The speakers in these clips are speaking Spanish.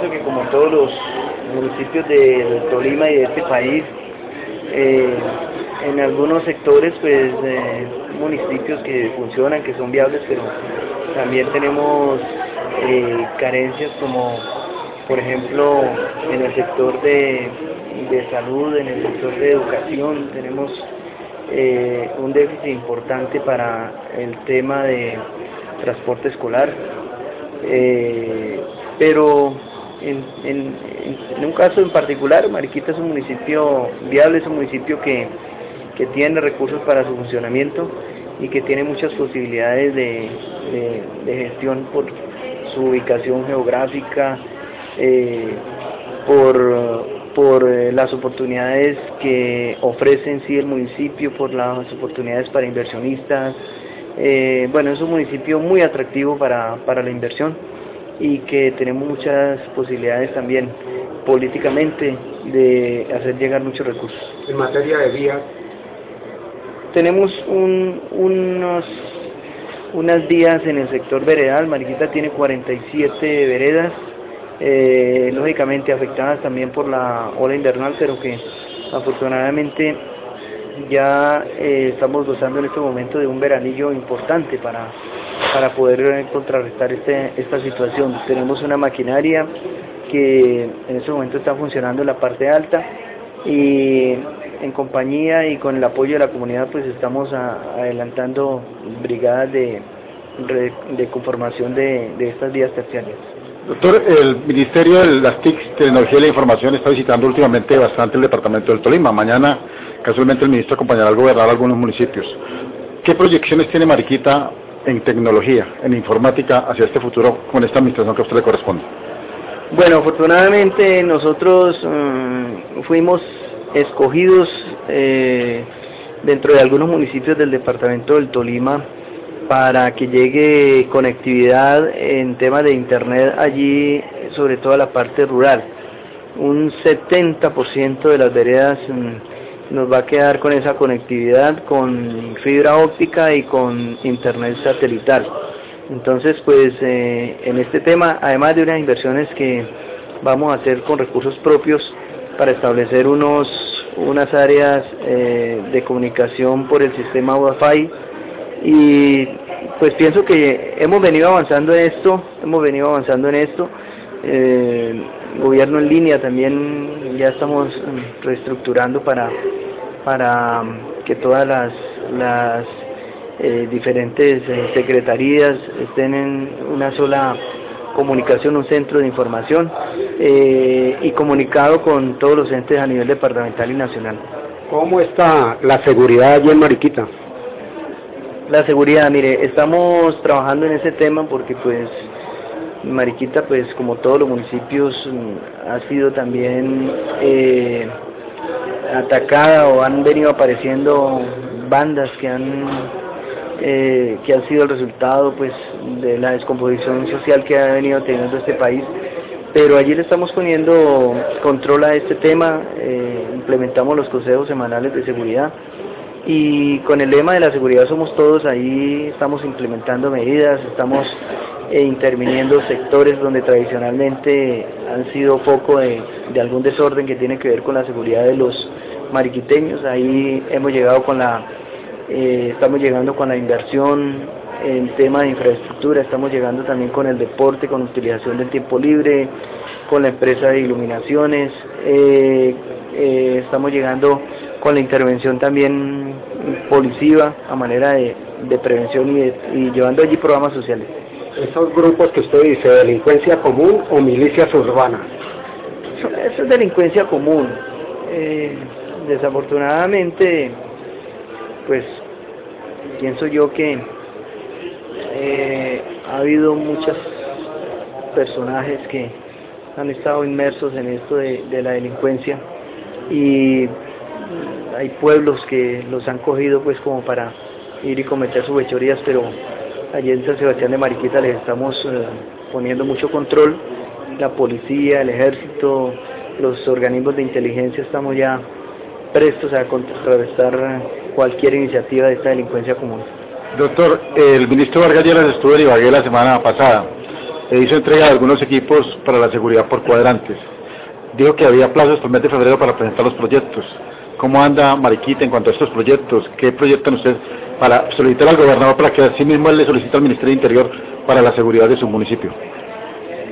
Que como todos los municipios de Tolima y de este país, eh, en algunos sectores pues eh, municipios que funcionan, que son viables, pero también tenemos eh, carencias como por ejemplo en el sector de, de salud, en el sector de educación, tenemos un déficit importante para el tema de transporte escolar, pero en, un caso en particular, Mariquita es un municipio viable, es un municipio que, tiene recursos para su funcionamiento y que tiene muchas posibilidades de, gestión por su ubicación geográfica, eh, por, eh, las oportunidades que ofrece en sí el municipio, por las oportunidades para inversionistas. Eh, bueno, es un municipio muy atractivo para la inversión y que tenemos muchas posibilidades también políticamente de hacer llegar muchos recursos. En materia de vías, tenemos un, unos unas vías en el sector veredal, Mariquita tiene 47 veredas, eh, lógicamente afectadas también por la ola invernal, pero que afortunadamente ya eh, estamos gozando en este momento de un veranillo importante para, para poder contrarrestar este, esta situación. Tenemos una maquinaria que en este momento está funcionando en la parte alta y en compañía y con el apoyo de la comunidad pues estamos adelantando brigadas de, de conformación de, de estas vías terciarias. Doctor, el Ministerio de las TIC, Tecnología y la Información, está visitando últimamente bastante el departamento del Tolima. Mañana, casualmente, el ministro acompañará al gobernador a algunos municipios. ¿Qué proyecciones tiene Mariquita en tecnología, en informática, hacia este futuro con esta administración que a usted le corresponde? Bueno, afortunadamente nosotros um, fuimos escogidos eh, dentro de algunos municipios del departamento del Tolima para que llegue conectividad en temas de internet allí, sobre todo a la parte rural. Un 70% de las veredas mmm, nos va a quedar con esa conectividad, con fibra óptica y con internet satelital. Entonces, pues eh, en este tema, además de unas inversiones que vamos a hacer con recursos propios para establecer unos, unas áreas eh, de comunicación por el sistema Wi-Fi, y pues pienso que hemos venido avanzando en esto, hemos venido avanzando en esto, eh, gobierno en línea también ya estamos reestructurando para, para que todas las, las eh, diferentes eh, secretarías estén en una sola comunicación, un centro de información eh, y comunicado con todos los entes a nivel departamental y nacional. ¿Cómo está la seguridad allí en Mariquita? La seguridad, mire, estamos trabajando en ese tema porque pues Mariquita, pues como todos los municipios, ha sido también eh, atacada o han venido apareciendo bandas que han eh, que han sido el resultado pues de la descomposición social que ha venido teniendo este país. Pero allí le estamos poniendo control a este tema eh, implementamos los consejos semanales de seguridad y con el lema de la seguridad somos todos, ahí estamos implementando medidas, estamos eh, interviniendo sectores donde tradicionalmente han sido foco de, de, algún desorden que tiene que ver con la seguridad de los mariquiteños, ahí hemos llegado con la, eh, estamos llegando con la inversión en tema de infraestructura, estamos llegando también con el deporte, con utilización del tiempo libre, con la empresa de iluminaciones, eh, eh, estamos llegando con la intervención también policiva a manera de, de prevención y, de, y, llevando allí programas sociales. ¿Esos grupos que usted dice, delincuencia común o milicias urbanas? Eso, eso es delincuencia común. Eh, desafortunadamente, pues pienso yo que eh, ha habido muchos personajes que han estado inmersos en esto de, la delincuencia y hay pueblos que los han cogido pues como para ir y cometer sus fechorías, pero allí en San Sebastián de Mariquita les estamos eh, poniendo mucho control, la policía, el ejército, los organismos de inteligencia estamos ya prestos a contrarrestar cualquier iniciativa de esta delincuencia común. Doctor, el ministro Vargas Lleras estuvo en Ibagué la semana pasada. e hizo entrega de algunos equipos para la seguridad por cuadrantes. Dijo que había plazos hasta el mes de febrero para presentar los proyectos. ¿Cómo anda Mariquita en cuanto a estos proyectos? ¿Qué proyectan ustedes para solicitar al gobernador para que así mismo él le solicite al Ministerio del Interior para la seguridad de su municipio?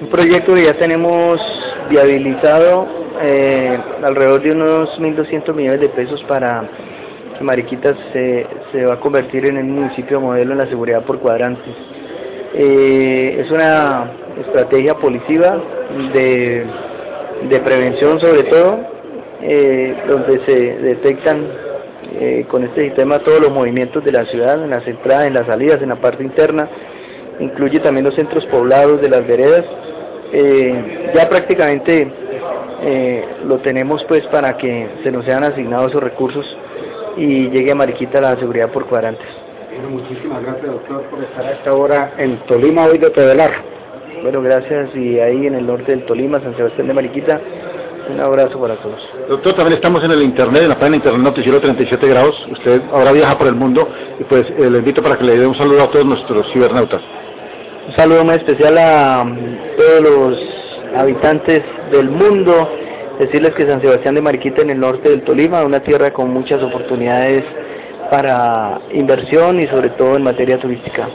Un proyecto que ya tenemos viabilizado eh, alrededor de unos 1.200 millones de pesos para que Mariquitas se, va a convertir en un municipio modelo en la seguridad por cuadrantes. Eh, es una estrategia policiva de, de prevención sobre todo, eh, donde se detectan con este sistema todos los movimientos de la ciudad, en las entradas, en las salidas, en la parte interna, incluye también los centros poblados de las veredas. Ya prácticamente eh, lo tenemos pues para que se nos sean asignados esos recursos y llegue a Mariquita la seguridad por cuadrantes. Bueno, muchísimas gracias, doctor, por estar a esta hora en Tolima, hoy de Todelar. Bueno, gracias y ahí en el norte del Tolima, San Sebastián de Mariquita, un abrazo para todos. Doctor, también estamos en el internet, en la página internet Noticiero 37 grados. Usted ahora viaja por el mundo y pues eh, le invito para que le dé un saludo a todos nuestros cibernautas. Un saludo muy especial a um, todos los habitantes del mundo. Decirles que San Sebastián de Mariquita en el norte del Tolima, una tierra con muchas oportunidades para inversión y sobre todo en materia turística.